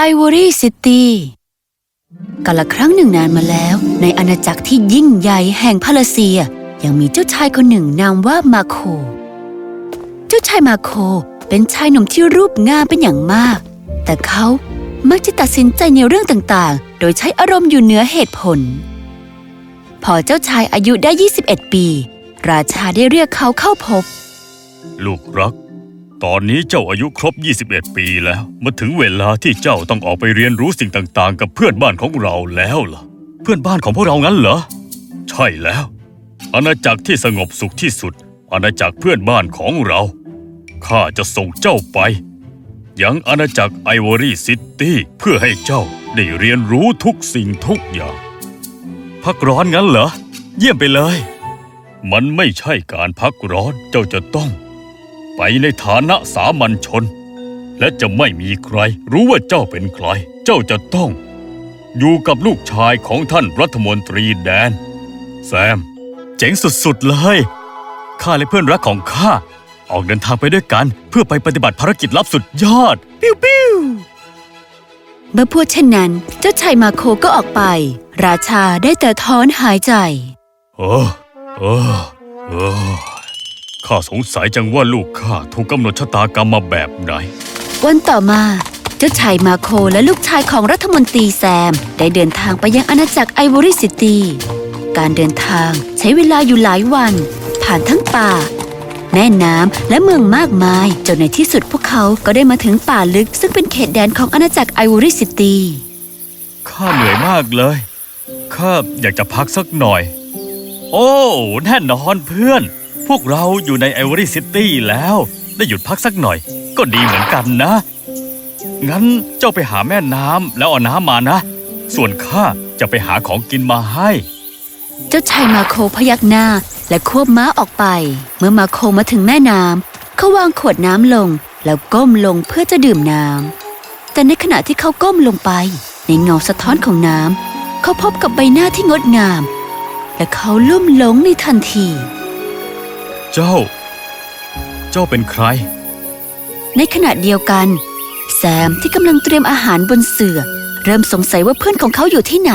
ไอวอรี่ซิตี้กาลครั้งหนึ่งนานมาแล้ว ในอาณาจักรที่ยิ่งใหญ่แห่งพาลาเซีย ยังมีเจ้าชายคนหนึ่งนามว่ามาโค เจ้าชายมาโคเป็นชายหนุ่มที่รูปงามเป็นอย่างมาก แต่เขามักจะตัดสินใจในเรื่องต่างๆ โดยใช้อารมณ์อยู่เหนือเหตุผล พอเจ้าชายอายุได้ 21 ปี ราชาได้เรียกเขาเข้าพบ ลูกรัก ตอนนี้เจ้าอายุครบ 21 ปีแล้ว มาถึงเวลาที่เจ้าต้องออกไปเรียนรู้สิ่งต่างๆ กับเพื่อนบ้านของเราแล้วล่ะ เพื่อนบ้านของพวกเรางั้นเหรอ ใช่แล้ว อาณาจักรที่สงบสุขที่สุด อาณาจักรเพื่อนบ้านของเรา ข้าจะส่งเจ้าไป ยังอาณาจักรไอวอรี่ซิตี้เพื่อให้เจ้าได้เรียนรู้ทุกสิ่งทุกอย่าง พักร้อนงั้นเหรอ เยี่ยมไปเลย มันไม่ใช่การพักร้อน เจ้าจะต้อง ไปในฐานะสามัญชน และจะไม่มีใครรู้ว่าเจ้าเป็นใคร เจ้าจะต้อง อยู่กับลูกชายของท่านรัฐมนตรีแดน แซม เจ๋งสุดๆเลย ข้าและเพื่อนรักของข้า ออกเดินทางไปด้วยกัน เพื่อไปปฏิบัติภารกิจลับสุดยอด ปิ้วปิ้วเมื่อพูดเช่นนั้น เจ้าชายมาโคก็ออกไป ราชาได้แต่ถอนหายใจเออเออเออ ข้าสงสัยจังว่าลูกข้าถูกกำหนดชะตากรรมมาแบบไหน วันต่อมาเจ้าชายมาโคและลูกชายของรัฐมนตรีแซม ได้เดินทางไปยังอาณาจักรไอวอรี่ซิตี้การเดินทางใช้เวลาอยู่หลายวัน ผ่านทั้งป่า แม่น้ำและเมืองมากมาย จนในที่สุดพวกเขาก็ได้มาถึงป่าลึก ซึ่งเป็นเขตแดนของอาณาจักรไอวอรี่ซิตี้ข้าเหนื่อยมากเลยข้าอยากจะพักสักหน่อย โอ้ แน่นอนเพื่อน พวกเราอยู่ในไอวอรี่ซิตี้แล้ว ได้หยุดพักสักหน่อย ก็ดีเหมือนกันนะ งั้นเจ้าไปหาแม่น้ำแล้วเอาน้ำมานะ ส่วนข้าจะไปหาของกินมาให้ เจ้าชายมาโคพยักหน้าและควบม้าออกไป เมื่อมาโคมาถึงแม่น้ำเขาวางขวดน้ำลง แล้วก้มลงเพื่อจะดื่มน้ำแต่ในขณะที่เขาก้มลงไป ในเงาสะท้อนของน้ำเขาพบกับใบหน้าที่งดงาม และเขาลุ่มหลงในทันที เจ้า เจ้าเป็นใคร ในขณะเดียวกัน แซมที่กำลังเตรียมอาหารบนเสื่อ เริ่มสงสัยว่าเพื่อนของเขาอยู่ที่ไหน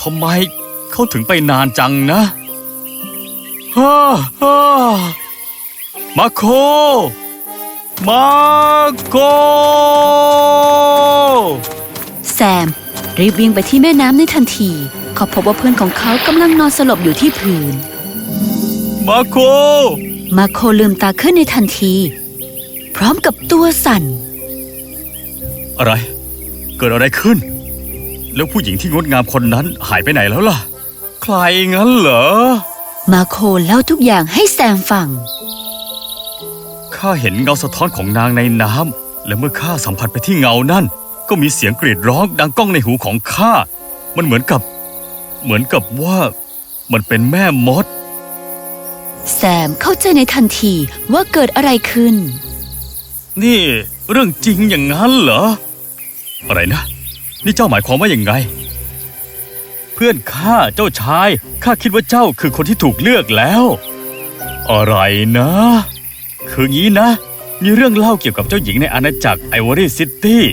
ทำไมเขาถึงไปนานจังนะฮ่าฮ่ามาโค มาโคแซม รีบวิ่งไปที่แม่น้ำในทันที เขาพบว่าเพื่อนของเขากำลังนอนสลบอยู่ที่พื้น มาโค มาโคลืมตาขึ้นในทันที พร้อมกับตัวสั่น อะไร เกิดอะไรขึ้น แล้วผู้หญิงที่งดงามคนนั้นหายไปไหนแล้วล่ะ ใครงั้นเหรอ มาโคเล่าทุกอย่างให้แซมฟัง ข้าเห็นเงาสะท้อนของนางในน้ำ และเมื่อข้าสัมผัสไปที่เงานั่น ก็มีเสียงกรีดร้องดังก้องในหูของข้า มันเหมือนกับ เหมือนกับว่า มันเป็นแม่มด แซมเข้าใจในทันทีว่าเกิดอะไรขึ้น นี่เรื่องจริงอย่างนั้นเหรอ อะไรนะ นี่เจ้าหมายความว่าอย่างไง เพื่อนข้าเจ้าชายข้าคิดว่าเจ้าคือคนที่ถูกเลือกแล้ว อะไรนะ คืองี้นะ มีเรื่องเล่าเกี่ยวกับเจ้าหญิงในอาณาจักรไอวอรี่ซิตี้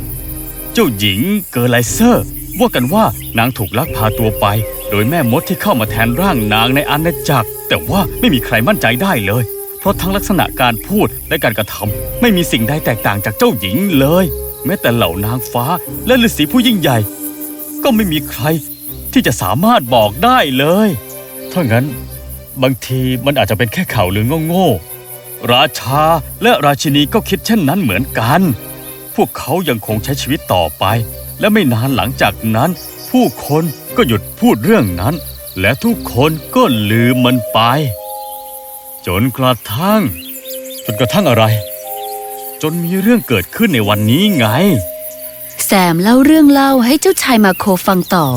เจ้าหญิงเกอร์ไลเซอร์ ว่ากันว่านางถูกลักพาตัวไป โดยแม่มดที่เข้ามาแทนร่างนางในอาณาจักร แต่ว่าไม่มีใครมั่นใจได้เลย เพราะทั้งลักษณะการพูดและการกระทำไม่มีสิ่งใดแตกต่างจากเจ้าหญิงเลย แม้แต่เหล่านางฟ้าและฤาษีผู้ยิ่งใหญ่ ก็ไม่มีใครที่จะสามารถบอกได้เลยถ้างั้น บางทีมันอาจจะเป็นแค่ข่าวลือโง่ๆราชาและราชินีก็คิดเช่นนั้นเหมือนกัน พวกเขายังคงใช้ชีวิตต่อไป และไม่นานหลังจากนั้น ผู้คนก็หยุดพูดเรื่องนั้น และทุกคนก็ลืมมันไป จนกระทั่ง จนกระทั่งอะไร จนมีเรื่องเกิดขึ้นในวันนี้ไง แซมเล่าเรื่องเล่าให้เจ้าชายมาโคฟังต่อ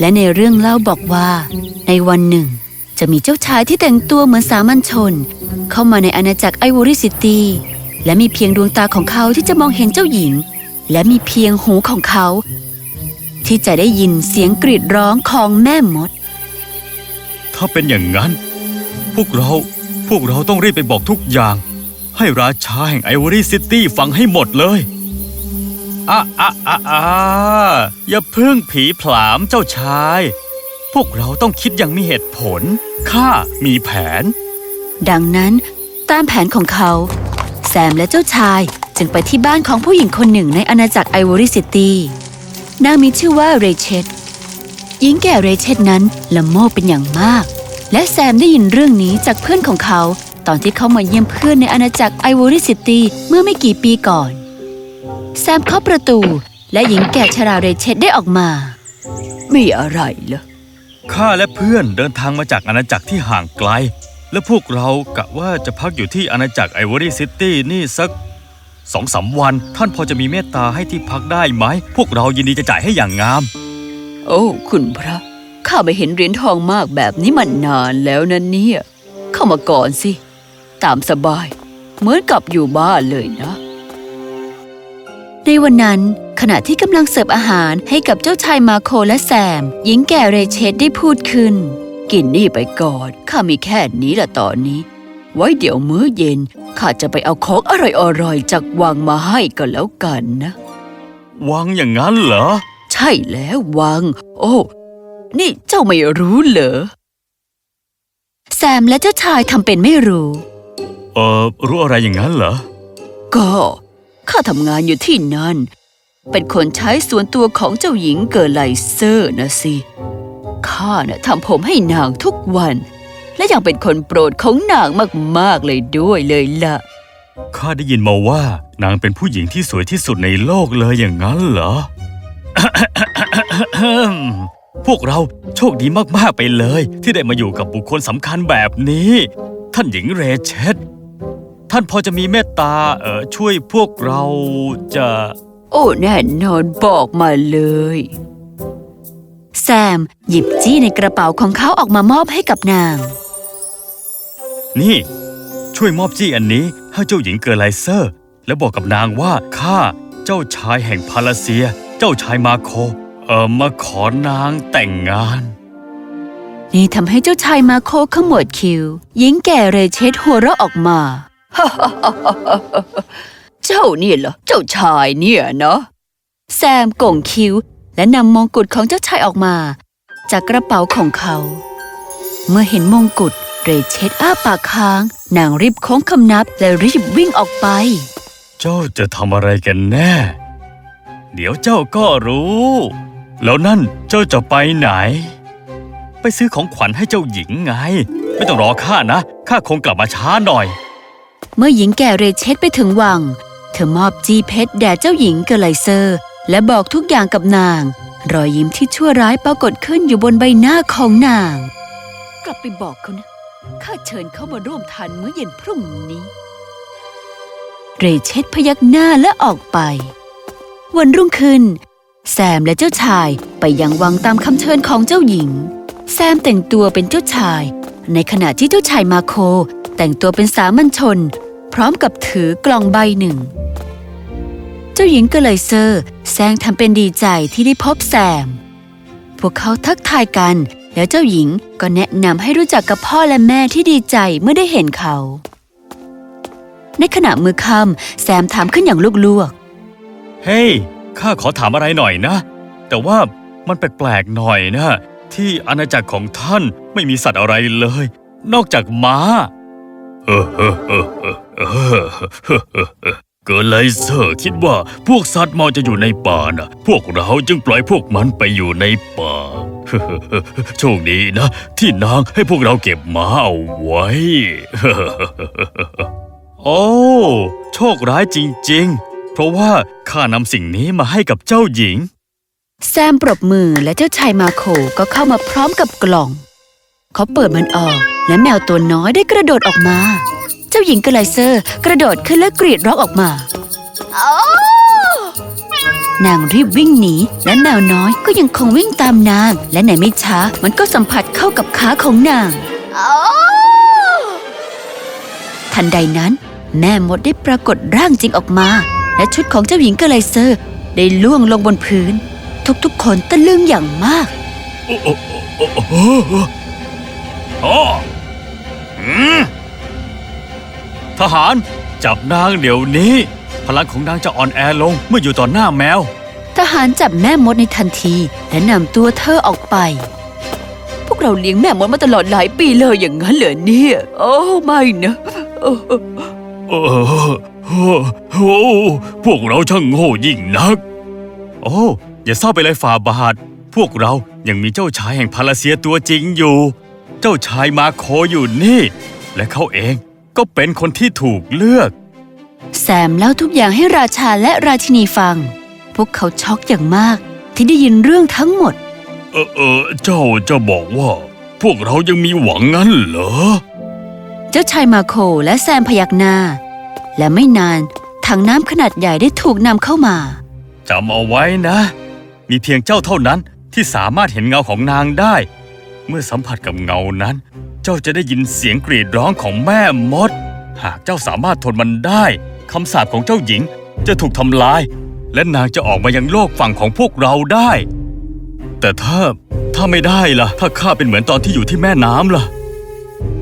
และในเรื่องเล่าบอกว่า ในวันหนึ่ง จะมีเจ้าชายที่แต่งตัวเหมือนสามัญชน เข้ามาในอาณาจักรไอวอรี่ซิตี้และมีเพียงดวงตาของเขาที่จะมองเห็นเจ้าหญิง และมีเพียงหูของเขา ที่จะได้ยินเสียงกรีดร้องของแม่มด ถ้าเป็นอย่างนั้น พวกเราพวกเราต้องรีบไปบอกทุกอย่าง ให้ราชาแห่งไอวอรี่ซิตี้ฟังให้หมดเลยอะอะอะอะอย่าเพึ่งผีผลามเจ้าชาย พวกเราต้องคิดอย่างมีเหตุผล ข้ามีแผน ดังนั้นตามแผนของเขา แซมและเจ้าชายจึงไปที่บ้านของผู้หญิงคนหนึ่งในอาณาจักรไอวอรี่ซิตี้นางมีชื่อว่าเรเชต หญิงแก่เรเชตนั้นละโมบเป็นอย่างมาก และแซมได้ยินเรื่องนี้จากเพื่อนของเขา ตอนที่เขามาเยี่ยมเพื่อนในอาณาจักรไอวอรี่ซิตี้เมื่อไม่กี่ปีก่อน แซมเคาะประตู และหญิงแก่ชราเรเชตได้ออกมา มีอะไรเหรอข้าและเพื่อนเดินทางมาจากอาณาจักรที่ห่างไกล และพวกเรากะว่าจะพักอยู่ที่อาณาจักรไอวอรี่ซิตี้นี่สักสองสามวัน ท่านพอจะมีเมตตาให้ที่พักได้ไหม พวกเรายินดีจะจ่ายให้อย่างงาม โอ้ คุณพระ ข้าไม่เห็นเหรียญทองมากแบบนี้มานานแล้วนะเนี่ย เข้ามาก่อนสิ ตามสบาย เหมือนกับอยู่บ้านเลยนะ ในวันนั้นขณะที่กำลังเสิร์ฟอาหารให้กับเจ้าชายมาโคและแซม หญิงแก่เรเชตได้พูดขึ้น กินนี่ไปก่อน ข้ามีแค่นี้ละตอนนี้ ไว้เดี๋ยวมื้อเย็น ข้าจะไปเอาของอร่อยๆจากวังมาให้ก็แล้วกันนะ วังอย่างนั้นเหรอ ใช่แล้ววัง โอ้ นี่เจ้าไม่รู้เหรอ แซมและเจ้าชายทำเป็นไม่รู้ เออรู้อะไรอย่างนั้นเหรอ ก็ข้าทำงานอยู่ที่นั่น เป็นคนใช้ส่วนตัวของเจ้าหญิงเกิร์ไลเซอร์นะสิข้าน่ะทำผมให้นางทุกวัน และยังเป็นคนโปรดของนางมากๆเลยด้วยเลยล่ะข้าได้ยินมาว่านางเป็นผู้หญิงที่สวยที่สุดในโลกเลยอย่างนั้นเหรอ พวกเราโชคดีมาก ๆ ไปเลย ที่ได้มาอยู่กับบุคคลสำคัญแบบนี้ ท่านหญิงเรเชตท่านพอจะมีเมตตาเออช่วยพวกเราจะ โอ้แน่นอนบอกมาเลย แซม หยิบจี้ในกระเป๋าของเขาออกมามอบให้กับนาง นี่ ช่วยมอบจี้อันนี้ให้เจ้าหญิงเกอร์ไลเซอร์ และบอกกับนางว่าข้าเจ้าชายแห่งพาลาเซีย เจ้าชายมาโค เออมาขอนางแต่งงาน นี่ทำให้เจ้าชายมาโคขมวดคิ้วหญิงแก่เรเชตหัวเราะออกมา เจ้านี่เหรอ เจ้าชายเนี่ยเนาะแซมโก่งคิ้วและนำมงกุฎของเจ้าชายออกมา จากกระเป๋าของเขา เมื่อเห็นมงกุฎเรเชตอ้าปากค้าง นางรีบโค้งคำนับและรีบวิ่งออกไป เจ้าจะทำอะไรกันแน่ เดี๋ยวเจ้าก็รู้ แล้วนั่นเจ้าจะไปไหน ไปซื้อของขวัญให้เจ้าหญิงไง ไม่ต้องรอข้านะ ข้าคงกลับมาช้าหน่อย เมื่อหญิงแก่เรเชตไปถึงวัง เธอมอบจีเพชรแด่เจ้าหญิงเกอร์ไลเซอร์ และบอกทุกอย่างกับนาง รอยยิ้มที่ชั่วร้ายปรากฏขึ้นอยู่บนใบหน้าของนาง กลับไปบอกเขานะข้าเชิญเขามาร่วมทานมื้อเย็นพรุ่งนี้ เรเชตพยักหน้าและออกไป วันรุ่งขึ้น แซมและเจ้าชายไปยังวังตามคำเชิญของเจ้าหญิง แซมแต่งตัวเป็นเจ้าชาย ในขณะที่เจ้าชายมาโค แต่งตัวเป็นสามัญชน พร้อมกับถือกล่องใบหนึ่ง เจ้าหญิงก็เลยเซอร์แซงทำเป็นดีใจที่ได้พบแซม พวกเขาทักทายกัน แล้วเจ้าหญิงก็แนะนำให้รู้จักกับพ่อและแม่ที่ดีใจเมื่อได้เห็นเขา ในขณะมือค่ำแซมถามขึ้นอย่างลวก เฮ้ยข้าขอถามอะไรหน่อยนะ แต่ว่ามันแปลกๆหน่อยนะ ที่อาณาจักรของท่านไม่มีสัตว์อะไรเลย นอกจากม้าเออเออเออเออเออเออเกิดไลเซอร์คิดว่าพวกสัตว์มอจะอยู่ในป่านะพวกเราจึงปล่อยพวกมันไปอยู่ในป่าโชคดีนะ ที่นางให้พวกเราเก็บม้าเอาไว้ โอ้ โชคร้ายจริง ๆ เพราะว่าข้านำสิ่งนี้มาให้กับเจ้าหญิง แซมปรบมือและเจ้าชายมาโคก็เข้ามาพร้อมกับกล่อง เขาเปิดมันออกและแมวตัวน้อยได้กระโดดออกมา เจ้าหญิงกระไลเซอร์กระโดดขึ้นและกรีดร้องออกมา นางรีบวิ่งหนี และแมวน้อยก็ยังคงวิ่งตามนาง และในไม่ช้ามันก็สัมผัสเข้ากับขาของนาง ทันใดนั้น แม่มดได้ปรากฏร่างจริงออกมา และชุดของเจ้าหญิงกระไลเซอร์ ได้ล่วงลงบนพื้น ทุกๆคนตะลึงอย่างมากโอ้อ้โอ้โอ้โอ้โอ้อืมทหารจับนางเดี๋ยวนี้ พลังของนางจะอ่อนแอลงเมื่ออยู่ต่อหน้าแมว ทหารจับแม่มดในทันทีและนำตัวเธอออกไป พวกเราเลี้ยงแม่มดมาตลอดหลายปีเลยอย่างนั้นเหรอเนี่ย โอ้ไม่นะ โอ้เออ โอ้โหพวกเราช่างโง่ยิ่งนัก โอ้ อย่าเศร้าไปเลยฝ่าบาท พวกเรายังมีเจ้าชายแห่งพาราเซียตัวจริงอยู่ เจ้าชายมาโคอยู่นี่ และเขาเองก็เป็นคนที่ถูกเลือก แซมเล่าทุกอย่างให้ราชาและราชินีฟัง พวกเขาช็อกอย่างมากที่ได้ยินเรื่องทั้งหมด เออเออเจ้าจะบอกว่า พวกเรายังมีหวังงั้นเหรอ เจ้าชายมาโคและแซมพยักหน้า และไม่นานถังน้ำขนาดใหญ่ได้ถูกนำเข้ามาจำเอาไว้นะ มีเพียงเจ้าเท่านั้นที่สามารถเห็นเงาของนางได้ เมื่อสัมผัสกับเงานั้น เจ้าจะได้ยินเสียงกรีดร้องของแม่มด หากเจ้าสามารถทนมันได้คำสาปของเจ้าหญิงจะถูกทำลาย และนางจะออกมายังโลกฝั่งของพวกเราได้ แต่ถ้าถ้าไม่ได้ล่ะ ถ้าข้าเป็นเหมือนตอนที่อยู่ที่แม่น้ำล่ะ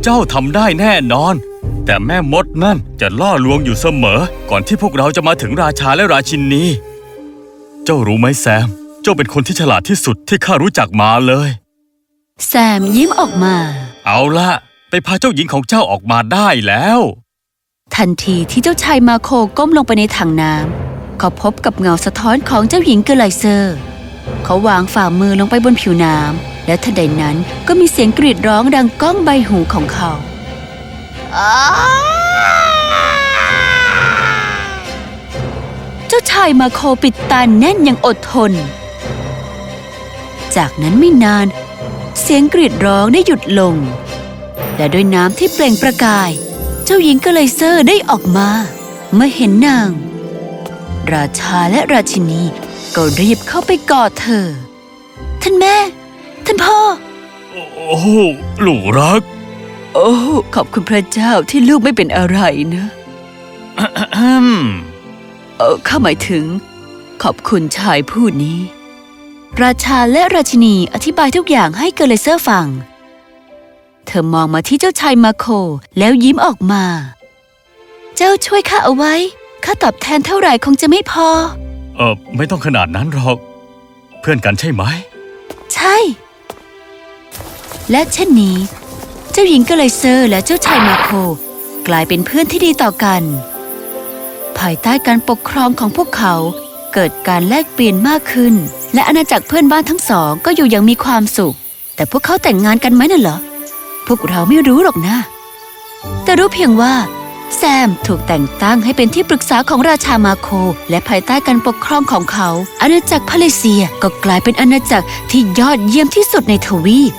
เจ้าทำได้แน่นอน แต่แม่มดนั่นจะล่อลวงอยู่เสมอ ก่อนที่พวกเราจะมาถึงราชาและราชินี เจ้ารู้ไหมแซม เจ้าเป็นคนที่ฉลาดที่สุดที่ข้ารู้จักมาเลย แซมยิ้มออกมา เอาละไปพาเจ้าหญิงของเจ้าออกมาได้แล้ว ทันทีที่เจ้าชายมาโคก้มลงไปในถังน้ำเขาพบกับเงาสะท้อนของเจ้าหญิงเกอร์ไลเซอร์ เขาวางฝ่ามือลงไปบนผิวน้ำและทันใดนั้นก็มีเสียงกรีดร้องดังก้องใบหูของเขา เจ้าชายมาโคปิดตาแน่นยังอดทน จากนั้นไม่นาน เสียงกรีดร้องได้หยุดลง และด้วยน้ำที่เปล่งประกาย เจ้าหญิงก็เลยเซอร์ได้ออกมา เมื่อเห็นนาง ราชาและราชินีก็รีบเข้าไปกอดเธอ ท่านแม่ ท่านพ่อ โอ้หลูกรัก โอ้ ขอบคุณพระเจ้าที่ลูกไม่เป็นอะไรนะอืมเออข้าหมายถึง ขอบคุณชายผู้นี้ ราชาและราชินีอธิบายทุกอย่างให้เกอเลเซอร์ฟัง เธอมองมาที่เจ้าชายมาโคแล้วยิ้มออกมา เจ้าช่วยข้าเอาไว้ ข้าตอบแทนเท่าไหร่คงจะไม่พอ เออไม่ต้องขนาดนั้นหรอก เพื่อนกันใช่ไหม ใช่ และเช่นนี้ เจ้าหญิงกอเลเซอร์และเจ้าชายมาโค กลายเป็นเพื่อนที่ดีต่อกัน ภายใต้การปกครองของพวกเขา เกิดการแลกเปลี่ยนมากขึ้น และอาณาจักรเพื่อนบ้านทั้งสองก็อยู่อย่างมีความสุข แต่พวกเขาแต่งงานกันไหมน่ะเหรอ พวกเราไม่รู้หรอกนะ แต่รู้เพียงว่าแซมถูกแต่งตั้งให้เป็นที่ปรึกษาของราชามาโค และภายใต้การปกครองของเขา อาณาจักรพาเลเซียก็กลายเป็นอาณาจักรที่ยอดเยี่ยมที่สุดในทวีป